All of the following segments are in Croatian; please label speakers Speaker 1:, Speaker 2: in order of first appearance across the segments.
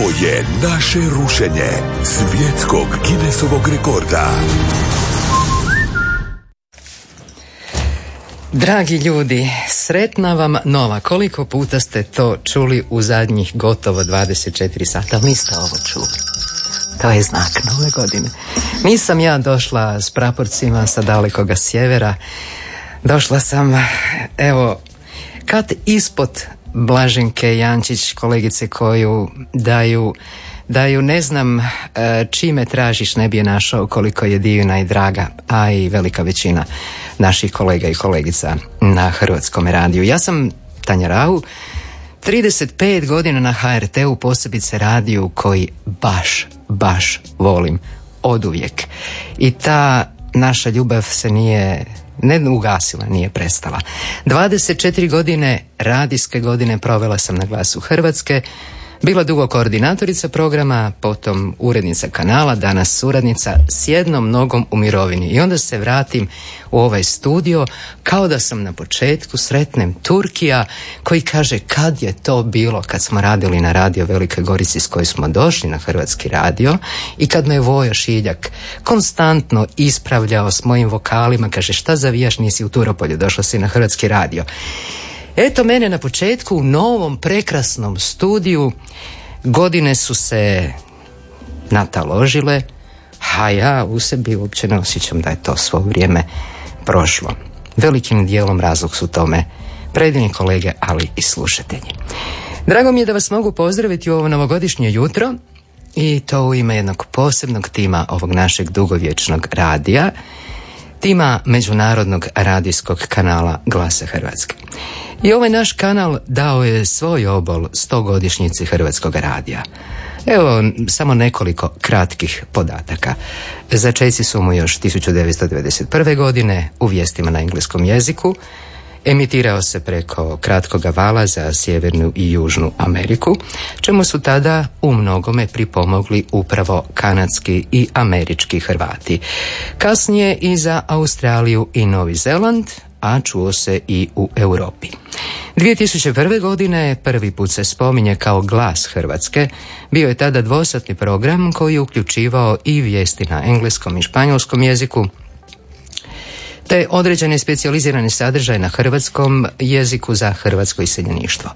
Speaker 1: Ovo je naše rušenje svjetskog Guinnessovog rekorda.
Speaker 2: Dragi ljudi, sretna vam nova. Koliko puta ste to čuli u zadnjih gotovo 24 sata, niste ovo čuli. To je znak nove godine. Nisam ja došla s praporcima sa dalekoga sjevera. Došla sam, evo, kad ispod Blaženke Jančić, kolegice koju daju da ne znam e, čime tražiš ne bi je našao koliko je divna i draga, a i velika većina naših kolega i kolegica na Hrvatskom radiju. Ja sam Tanja Rau, 35 godina na HRT-u, posebice radiju koji baš, baš volim od uvijek. I ta naša ljubav se nije ne ugasila, nije prestala. 24 godine radijske godine provela sam na glasu Hrvatske, bila dugo koordinatorica programa, potom urednica kanala, danas suradnica s jednom nogom u mirovini. I onda se vratim u ovaj studio kao da sam na početku sretnem Turkija koji kaže kad je to bilo kad smo radili na radio Velike Gorici s kojoj smo došli na Hrvatski radio i kad me Vojo Šiljak konstantno ispravljao s mojim vokalima, kaže šta zavijaš nisi u Turopolju, došla si na Hrvatski radio. Eto mene na početku u novom prekrasnom studiju godine su se nataložile, a ja u sebi uopće ne osjećam da je to svo vrijeme prošlo. Velikim dijelom razlog su tome predivni kolege, ali i slušatelji. Drago mi je da vas mogu pozdraviti u ovo novogodišnje jutro i to u ime jednog posebnog tima ovog našeg dugovječnog radija, tima Međunarodnog radijskog kanala Glasa Hrvatske. I ovaj naš kanal dao je svoj obol stogodišnjici Hrvatskog radija. Evo samo nekoliko kratkih podataka. Začeci su mu još 1991. godine u vijestima na engleskom jeziku, Emitirao se preko kratkoga vala za Sjevernu i Južnu Ameriku, čemu su tada u mnogome pripomogli upravo kanadski i američki Hrvati. Kasnije i za Australiju i Novi Zeland, a čuo se i u Europi. 2001. godine prvi put se spominje kao glas Hrvatske. Bio je tada dvosatni program koji je uključivao i vijesti na engleskom i španjolskom jeziku, te određene specijalizirane sadržaje na hrvatskom jeziku za hrvatsko iseljeništvo.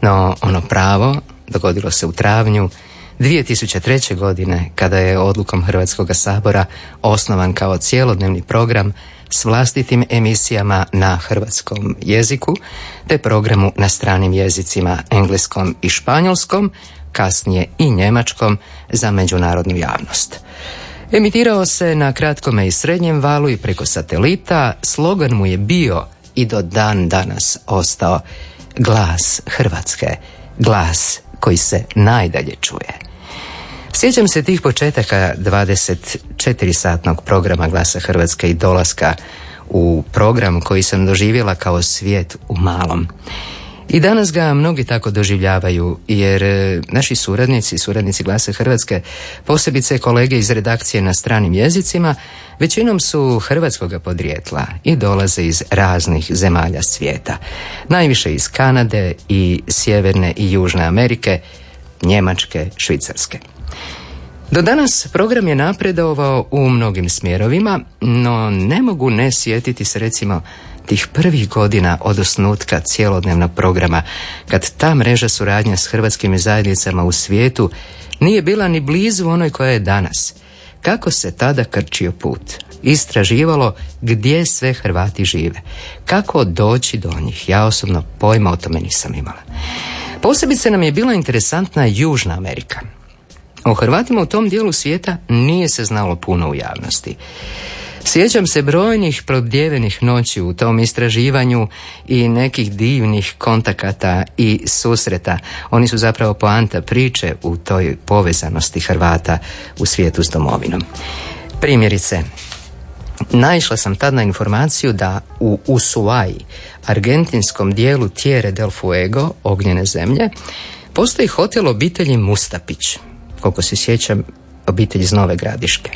Speaker 2: No ono pravo dogodilo se u travnju 2003. godine kada je odlukom Hrvatskog sabora osnovan kao cijelodnevni program s vlastitim emisijama na hrvatskom jeziku te programu na stranim jezicima engleskom i španjolskom, kasnije i njemačkom za međunarodnu javnost. Emitirao se na kratkome i srednjem valu i preko satelita, slogan mu je bio i do dan danas ostao glas Hrvatske, glas koji se najdalje čuje. Sjećam se tih početaka 24-satnog programa Glasa Hrvatske i dolaska u program koji sam doživjela kao svijet u malom. I danas ga mnogi tako doživljavaju, jer e, naši suradnici, suradnici Glasa Hrvatske, posebice kolege iz redakcije na stranim jezicima, većinom su hrvatskoga podrijetla i dolaze iz raznih zemalja svijeta. Najviše iz Kanade i Sjeverne i Južne Amerike, Njemačke, Švicarske. Do danas program je napredovao u mnogim smjerovima, no ne mogu ne sjetiti se recimo tih prvih godina od osnutka cijelodnevnog programa, kad ta mreža suradnja s hrvatskim zajednicama u svijetu nije bila ni blizu onoj koja je danas. Kako se tada krčio put? Istraživalo gdje sve Hrvati žive. Kako doći do njih? Ja osobno pojma o tome nisam imala. Posebice nam je bila interesantna Južna Amerika. O Hrvatima u tom dijelu svijeta nije se znalo puno u javnosti. Sjećam se brojnih probdjevenih noći u tom istraživanju i nekih divnih kontakata i susreta. Oni su zapravo poanta priče u toj povezanosti Hrvata u svijetu s domovinom. Primjerice, Naišla sam tad na informaciju da u Ushuaji, argentinskom dijelu Tierre del Fuego, ognjene zemlje, postoji hotel obitelji Mustapić, koliko se sjećam, obitelj iz Nove Gradiške.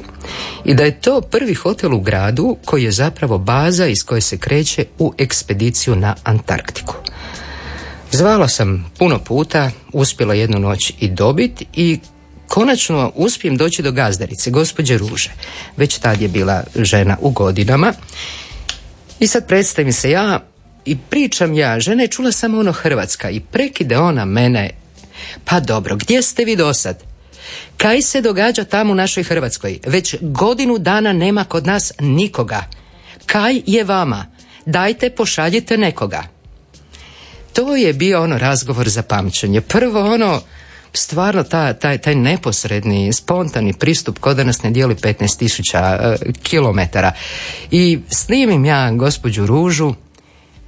Speaker 2: I da je to prvi hotel u gradu koji je zapravo baza iz koje se kreće u ekspediciju na Antarktiku. Zvala sam puno puta, uspjela jednu noć i dobiti i konačno uspijem doći do gazdarice, gospođe Ruže. Već tad je bila žena u godinama. I sad predstavim se ja i pričam ja, žena je čula samo ono Hrvatska i prekide ona mene. Pa dobro, gdje ste vi do sad? Kaj se događa tamo u našoj Hrvatskoj? Već godinu dana nema kod nas nikoga. Kaj je vama? Dajte pošaljite nekoga. To je bio ono razgovor za pamćenje. Prvo ono, stvarno ta, taj, taj neposredni, spontani pristup kod da nas ne dijeli 15 tisuća kilometara. I snimim ja gospođu Ružu,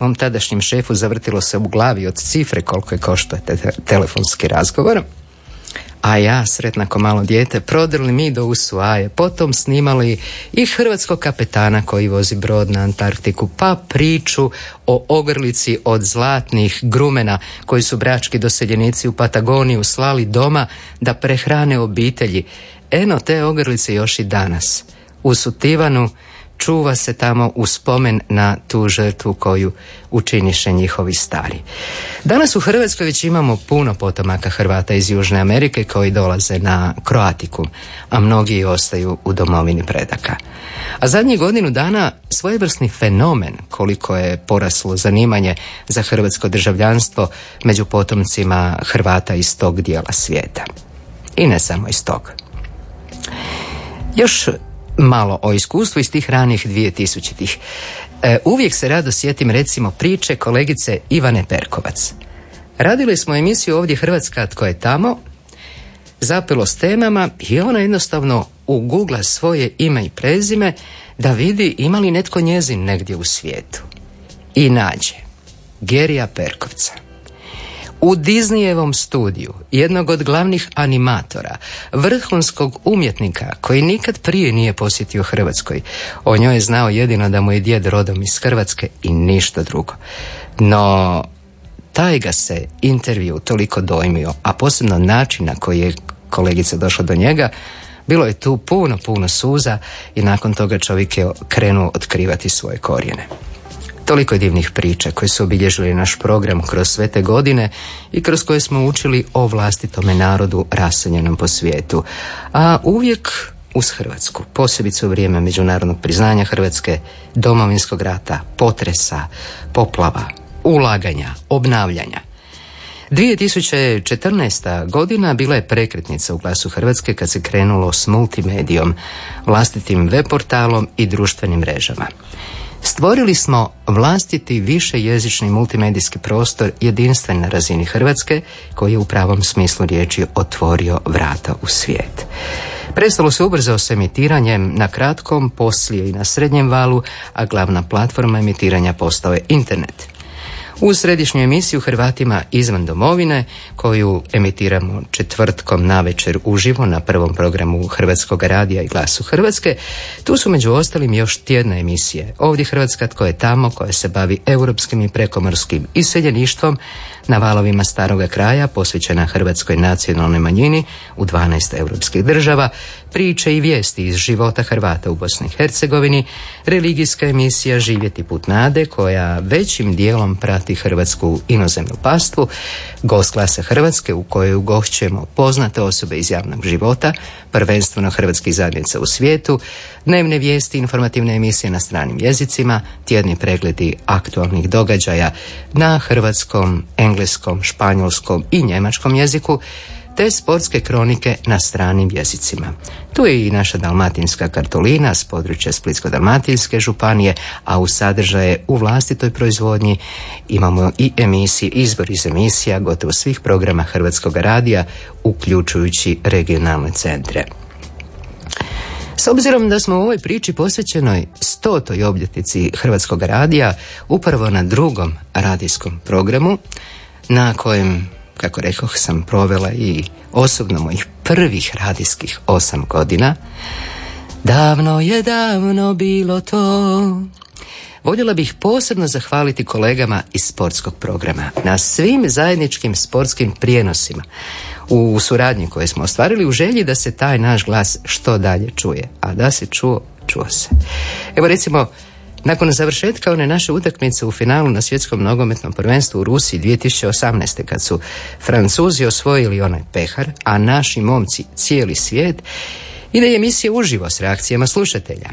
Speaker 2: mom tadašnjem šefu zavrtilo se u glavi od cifre koliko je košto te, telefonski razgovor. A ja, sretna ko malo dijete, prodrli mi do Usuaje, potom snimali i hrvatskog kapetana koji vozi brod na Antarktiku, pa priču o ogrlici od zlatnih grumena koji su brački doseljenici u Patagoniju slali doma da prehrane obitelji. Eno te ogrlice još i danas. U Sutivanu čuva se tamo u spomen na tu žrtvu koju učiniše njihovi stari. Danas u Hrvatskoj već imamo puno potomaka Hrvata iz Južne Amerike koji dolaze na Kroatikum, a mnogi ostaju u domovini predaka. A zadnjih godinu dana svojevrsni fenomen koliko je poraslo zanimanje za hrvatsko državljanstvo među potomcima Hrvata iz tog dijela svijeta. I ne samo iz tog. Još malo o iskustvu iz tih ranih 2000-ih. E, uvijek se rado sjetim recimo priče kolegice Ivane Perkovac. Radili smo emisiju ovdje Hrvatska tko je tamo, zapelo s temama i ona jednostavno ugugla svoje ime i prezime da vidi ima li netko njezin negdje u svijetu. I nađe Gerija Perkovca. U Disneyevom studiju, jednog od glavnih animatora, vrhunskog umjetnika koji nikad prije nije posjetio Hrvatskoj, o njoj je znao jedino da mu je djed rodom iz Hrvatske i ništa drugo. No, taj ga se intervju toliko dojmio, a posebno način na koji je kolegica došla do njega, bilo je tu puno, puno suza i nakon toga čovjek je krenuo otkrivati svoje korijene. Toliko je divnih priča koje su obilježili naš program kroz sve te godine i kroz koje smo učili o vlastitome narodu raseljenom po svijetu. A uvijek uz Hrvatsku, posebice u vrijeme međunarodnog priznanja Hrvatske, domovinskog rata, potresa, poplava, ulaganja, obnavljanja. 2014. godina bila je prekretnica u glasu Hrvatske kad se krenulo s multimedijom, vlastitim web portalom i društvenim mrežama. Stvorili smo vlastiti više jezični multimedijski prostor jedinstven na razini Hrvatske koji je u pravom smislu riječi otvorio vrata u svijet. Prestalo se ubrzao s emitiranjem na kratkom, poslije i na srednjem valu, a glavna platforma emitiranja postao je internet. U središnju emisiju Hrvatima izvan domovine, koju emitiramo četvrtkom na večer uživo na prvom programu Hrvatskog radija i glasu Hrvatske, tu su među ostalim još tjedne emisije. Ovdje Hrvatska tko je tamo, koja se bavi europskim i prekomorskim iseljeništvom, na valovima staroga kraja posvećena hrvatskoj nacionalnoj manjini u 12 europskih država, priče i vijesti iz života Hrvata u Bosni i Hercegovini, religijska emisija Živjeti put nade koja većim dijelom prati hrvatsku inozemnu pastvu, gost klasa Hrvatske u kojoj ugošćujemo poznate osobe iz javnog života, prvenstveno hrvatskih zajednica u svijetu, dnevne vijesti, informativne emisije na stranim jezicima, tjedni pregledi aktualnih događaja na hrvatskom, engleskom, španjolskom i njemačkom jeziku, te sportske kronike na stranim jezicima. Tu je i naša dalmatinska kartolina s područja Splitsko-dalmatinske županije, a u sadržaje u vlastitoj proizvodnji imamo i emisije, izbor iz emisija gotovo svih programa Hrvatskog radija, uključujući regionalne centre. S obzirom da smo u ovoj priči posvećenoj stotoj obljetnici Hrvatskog radija, upravo na drugom radijskom programu, na kojem kako rekoh, sam provela i osobno mojih prvih radijskih osam godina. Davno je davno bilo to. Voljela bih posebno zahvaliti kolegama iz sportskog programa na svim zajedničkim sportskim prijenosima u suradnji koje smo ostvarili u želji da se taj naš glas što dalje čuje. A da se čuo, čuo se. Evo recimo, Nakon završetka one naše utakmice u finalu na svjetskom nogometnom prvenstvu u Rusiji 2018. kad su Francuzi osvojili onaj pehar, a naši momci cijeli svijet, ide emisija uživo s reakcijama slušatelja.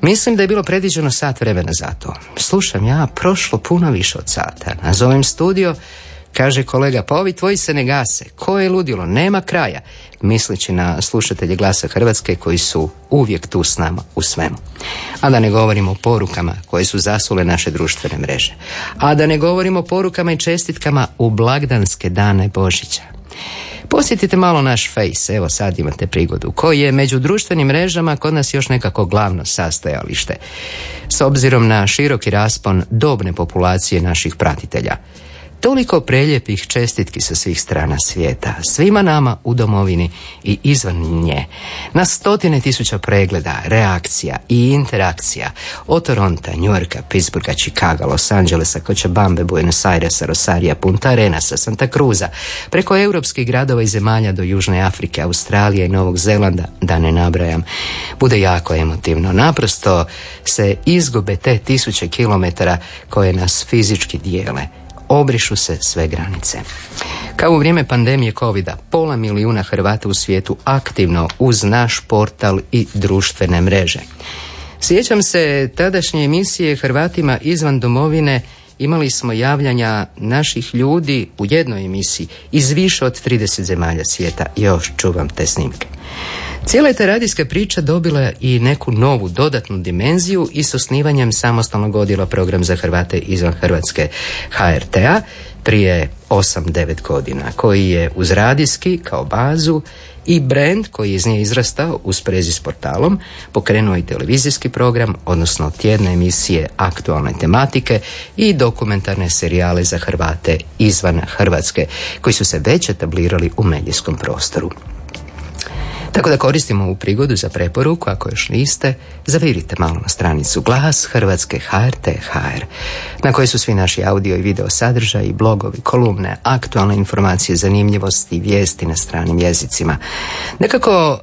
Speaker 2: Mislim da je bilo predviđeno sat vremena za to. Slušam ja prošlo puno više od sata. Nazovem studio, kaže kolega, pa ovi tvoji se ne gase. Ko je ludilo? Nema kraja. Misleći na slušatelje glasa Hrvatske koji su uvijek tu s nama u svemu. A da ne govorimo o porukama koje su zasule naše društvene mreže. A da ne govorimo o porukama i čestitkama u blagdanske dane Božića. Posjetite malo naš face, evo sad imate prigodu, koji je među društvenim mrežama kod nas još nekako glavno sastojalište. S obzirom na široki raspon dobne populacije naših pratitelja. Toliko preljepih čestitki sa svih strana svijeta, svima nama u domovini i izvan nje. Na stotine tisuća pregleda, reakcija i interakcija od Toronta, Njujorka, Pittsburgha, Chicago, Los Angelesa, Cochabambe, Buenos Airesa, Rosaria, Punta Arenasa, Santa Cruza, preko europskih gradova i zemalja do Južne Afrike, Australije i Novog Zelanda, da ne nabrajam, bude jako emotivno. Naprosto se izgube te tisuće kilometara koje nas fizički dijele obrišu se sve granice. Kao u vrijeme pandemije covid pola milijuna Hrvata u svijetu aktivno uz naš portal i društvene mreže. Sjećam se tadašnje emisije Hrvatima izvan domovine imali smo javljanja naših ljudi u jednoj emisiji iz više od 30 zemalja svijeta. Još čuvam te snimke. Cijela je ta radijska priča dobila i neku novu dodatnu dimenziju i s osnivanjem samostalnog odjela program za Hrvate izvan Hrvatske HRT-a prije 8-9 godina, koji je uz radijski kao bazu i brand koji je iz nje izrastao u sprezi s portalom pokrenuo i televizijski program, odnosno tjedne emisije aktualne tematike i dokumentarne serijale za Hrvate izvan Hrvatske, koji su se već etablirali u medijskom prostoru. Tako da koristimo ovu prigodu za preporuku, ako još niste, zavirite malo na stranicu Glas Hrvatske HRT HR, na kojoj su svi naši audio i video sadržaji, blogovi, kolumne, aktualne informacije, zanimljivosti i vijesti na stranim jezicima. Nekako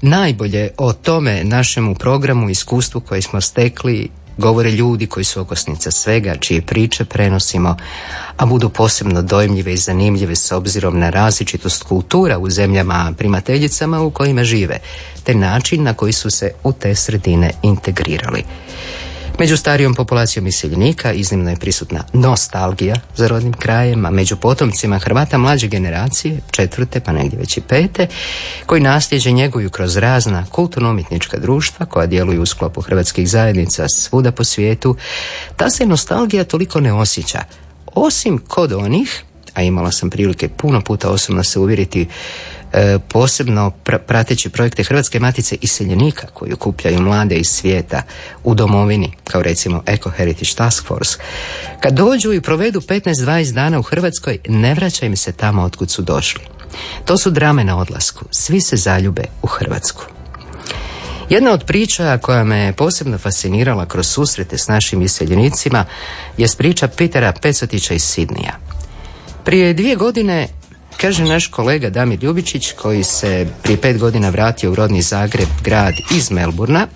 Speaker 2: najbolje o tome našemu programu, iskustvu koje smo stekli govore ljudi koji su okosnica svega, čije priče prenosimo, a budu posebno dojmljive i zanimljive s obzirom na različitost kultura u zemljama primateljicama u kojima žive, te način na koji su se u te sredine integrirali. Među starijom populacijom iseljenika iznimno je prisutna nostalgija za rodnim krajem, a među potomcima Hrvata mlađe generacije, četvrte pa negdje već i pete, koji nasljeđe njeguju kroz razna kulturno-umjetnička društva koja djeluju u sklopu hrvatskih zajednica svuda po svijetu, ta se nostalgija toliko ne osjeća, osim kod onih, a imala sam prilike puno puta osobno se uvjeriti posebno prateći projekte Hrvatske matice iseljenika koji okupljaju mlade iz svijeta u domovini, kao recimo Eco Heritage Task Force. Kad dođu i provedu 15-20 dana u Hrvatskoj, ne vraća im se tamo otkud su došli. To su drame na odlasku. Svi se zaljube u Hrvatsku. Jedna od priča koja me posebno fascinirala kroz susrete s našim iseljenicima je priča Petera Pecotića iz Sidnija. Prije dvije godine Kaže naš kolega Damir Ljubičić koji se prije pet godina vratio u rodni Zagreb, grad iz Melburna.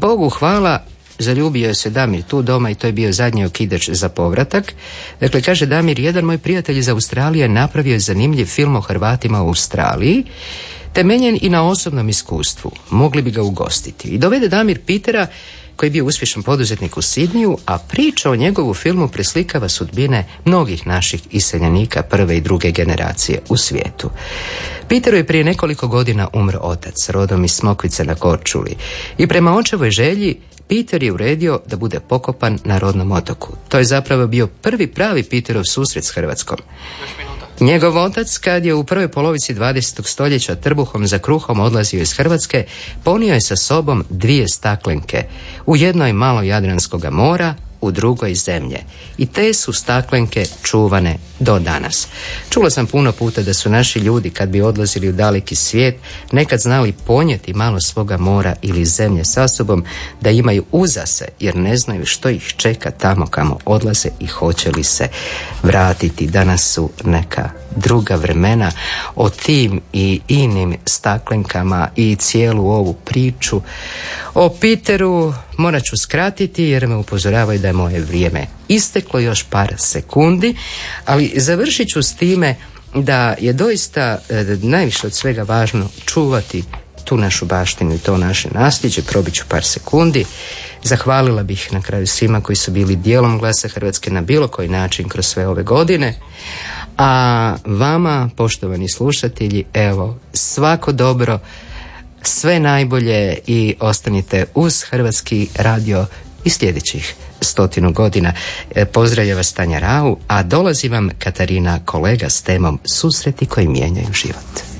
Speaker 2: Bogu hvala, zaljubio se Damir tu doma i to je bio zadnji okidač za povratak. Dakle, kaže Damir, jedan moj prijatelj iz Australije napravio je zanimljiv film o Hrvatima u Australiji, temeljen i na osobnom iskustvu. Mogli bi ga ugostiti. I dovede Damir Pitera koji je bio uspješan poduzetnik u Sidniju, a priča o njegovu filmu preslikava sudbine mnogih naših iseljenika prve i druge generacije u svijetu. Peteru je prije nekoliko godina umro otac, rodom iz Smokvice na Korčuli i prema očevoj želji Peter je uredio da bude pokopan na rodnom otoku. To je zapravo bio prvi pravi Peterov susret s Hrvatskom. Njegov otac, kad je u prvoj polovici 20. stoljeća trbuhom za kruhom odlazio iz Hrvatske, ponio je sa sobom dvije staklenke. U jednoj malo Jadranskoga mora, u drugoj zemlje. I te su staklenke čuvane do danas. Čula sam puno puta da su naši ljudi kad bi odlazili u daleki svijet nekad znali ponijeti malo svoga mora ili zemlje sa sobom da imaju uzase jer ne znaju što ih čeka tamo kamo odlaze i hoće li se vratiti. Danas su neka druga vremena o tim i inim staklenkama i cijelu ovu priču o Peteru morat ću skratiti jer me upozoravaju da je moje vrijeme isteklo još par sekundi, ali završit ću s time da je doista e, najviše od svega važno čuvati tu našu baštinu i to naše nasljeđe, probit ću par sekundi. Zahvalila bih na kraju svima koji su bili dijelom glasa Hrvatske na bilo koji način kroz sve ove godine. A vama, poštovani slušatelji, evo, svako dobro, sve najbolje i ostanite uz Hrvatski radio i sljedećih stotinu godina. E, pozdravlja vas Tanja Rau, a dolazi vam Katarina kolega s temom Susreti koji mijenjaju život.